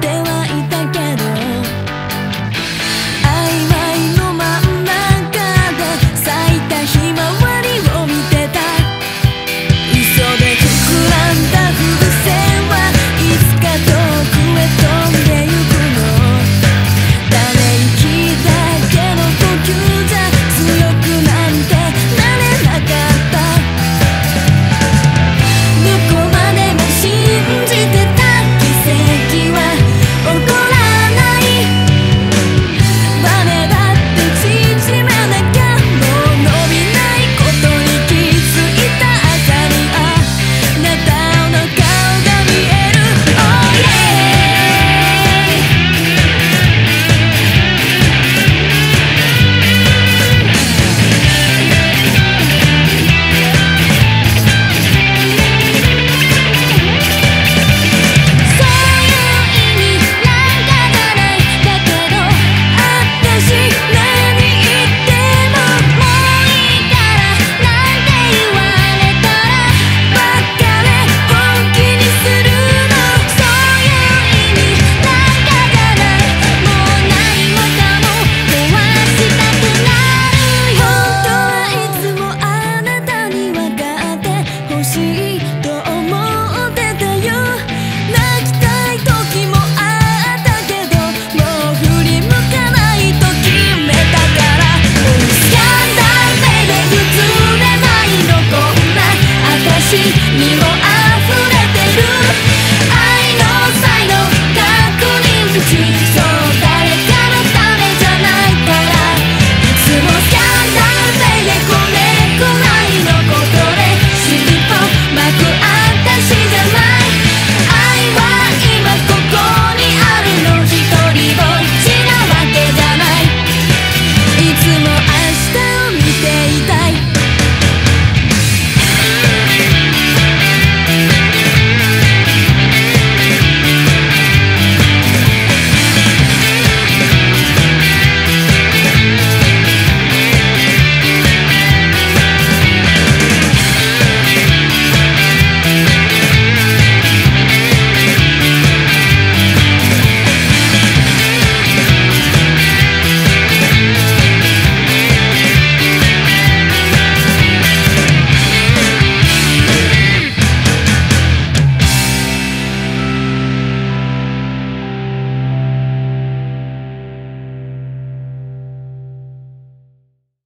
では